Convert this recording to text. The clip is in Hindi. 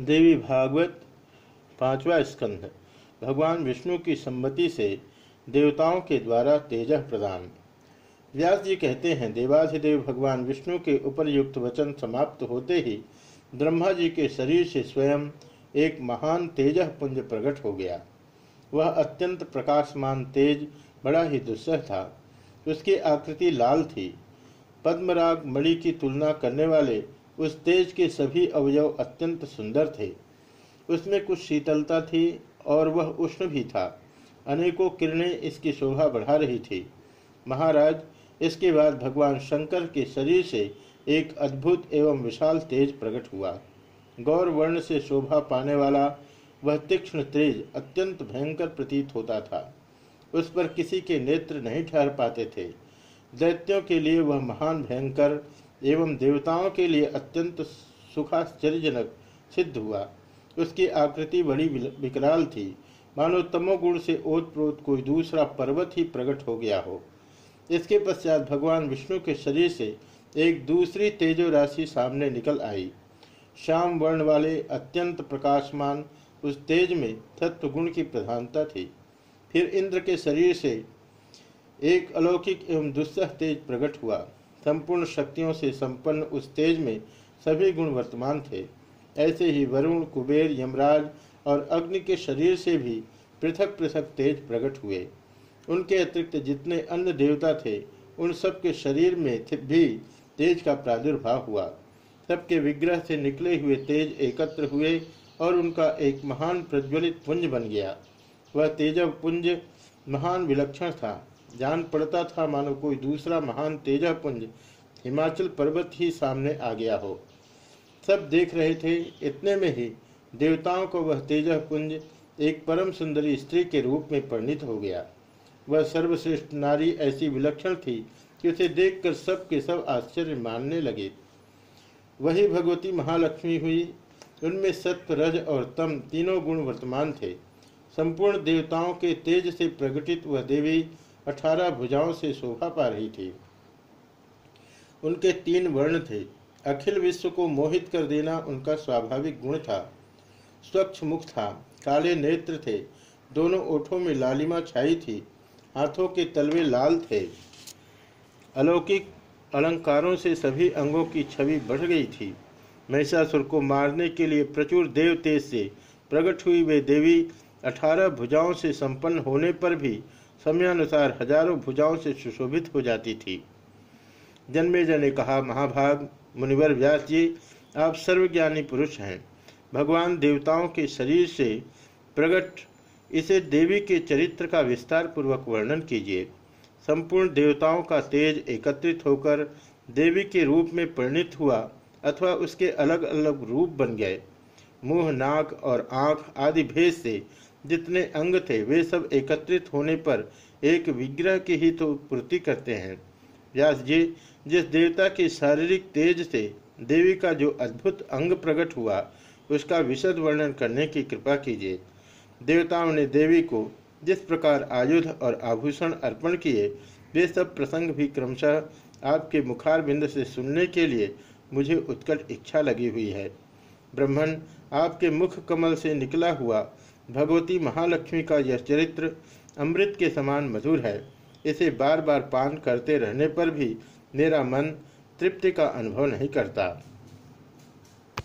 देवी भागवत पांचवा स्कंध। भगवान विष्णु की सम्मति से देवताओं के द्वारा तेज प्रदान। व्यास जी कहते हैं, देवाधिदेव, भगवान विष्णु के उपरयुक्त वचन समाप्त होते ही ब्रह्मा जी के शरीर से स्वयं एक महान तेज पुंज प्रकट हो गया। वह अत्यंत प्रकाशमान तेज, बड़ा ही दुस्सह था। उसकी आकृति लाल थी। पद्मराग मणि की तुलना करने वाले उस तेज के सभी अवयव अत्यंत सुंदर थे। उसमें कुछ शीतलता थी और वह उष्ण भी था। अनेकों किरणें इसकी शोभा बढ़ा रही थी। महाराज, इसके बाद भगवान शंकर के शरीर से एक अद्भुत एवं विशाल तेज प्रकट हुआ। गौर वर्ण से शोभा पाने वाला वह तीक्ष्ण तेज अत्यंत भयंकर प्रतीत होता था। उस पर किसी के नेत्र नहीं ठहर पाते थे। दैत्यों के लिए वह महान भयंकर एवं देवताओं के लिए अत्यंत सुखाश्चर्यजनक सिद्ध हुआ। उसकी आकृति बड़ी विकराल थी। मानो तमोगुण से ओतप्रोत कोई दूसरा पर्वत ही प्रकट हो गया हो। इसके पश्चात भगवान विष्णु के शरीर से एक दूसरी तेजो राशि सामने निकल आई। श्याम वर्ण वाले अत्यंत प्रकाशमान उस तेज में तत्व गुण की प्रधानता थी। फिर इंद्र के शरीर से एक अलौकिक एवं दुस्सह तेज प्रकट हुआ। संपूर्ण शक्तियों से संपन्न उस तेज में सभी गुण वर्तमान थे। ऐसे ही वरुण, कुबेर, यमराज और अग्नि के शरीर से भी पृथक पृथक तेज प्रकट हुए। उनके अतिरिक्त जितने अन्य देवता थे, उन सब के शरीर में भी तेज का प्रादुर्भाव हुआ। सबके विग्रह से निकले हुए तेज एकत्र हुए और उनका एक महान प्रज्वलित पुंज बन गया। वह तेजव पुंज महान विलक्षण था। जान पड़ता था मानो कोई दूसरा महान तेजा पुंज हिमाचल पर्वत ही सामने आ गया हो। सब देख रहे थे, इतने में ही देवताओं को वह तेजा पुंज एक परम सुंदरी स्त्री के रूप में परिणित हो गया। वह सर्वश्रेष्ठ नारी ऐसी विलक्षण थी कि उसे देखकर सब के सब आश्चर्य मानने लगे। वही भगवती महालक्ष्मी हुई। उनमें सत्व, रज और तम तीनों गुण वर्तमान थे। संपूर्ण देवताओं के तेज से प्रकटित वह देवी अठारह भुजाओं से शोभा पा रही थी। उनके तीन वर्ण थे। अखिल विश्व को मोहित कर देना उनका स्वाभाविक गुण था। स्वच्छ मुख था। काले नेत्र थे। दोनों ओठों में लालिमा छाई थी। हाथों के तलवे लाल थे। अलौकिक अलंकारों से सभी अंगों की छवि बढ़ गई थी। महिषासुर को मारने के लिए प्रचुर देव तेज से प्रकट हुई वे देवी अठारह भुजाओं से संपन्न होने पर भी समयानुसार हज़ारों भुजाओं से सुशोभित हो जाती थी। जन्मेजय ने कहा, महाभाग, मुनिवर व्यास जी, आप सर्वज्ञानी पुरुष हैं। भगवान देवताओं के शरीर से प्रकट इसे देवी के चरित्र का विस्तार पूर्वक वर्णन कीजिए। संपूर्ण देवताओं का तेज एकत्रित होकर देवी के रूप में परिणित हुआ अथवा उसके अलग अलग रूप बन गए। मुँह, नाक और आँख आदि भेद से जितने अंग थे, वे सब एकत्रित होने पर एक विग्रह की ही तो पूर्ति करते हैं। व्यास जी, जिस देवता के शारीरिक तेज से देवी का जो अद्भुत अंग प्रकट हुआ, उसका विशद वर्णन करने की कृपा कीजिए। देवताओं ने देवी को जिस प्रकार आयुध और आभूषण अर्पण किए, वे सब प्रसंग भी क्रमशः आपके मुखार बिंद से सुनने के लिए मुझे उत्कट इच्छा लगी हुई है। ब्रह्मण आपके मुख कमल से निकला हुआ भगवती महालक्ष्मी का यह चरित्र अमृत के समान मधुर है। इसे बार बार पान करते रहने पर भी मेरा मन तृप्ति का अनुभव नहीं करता।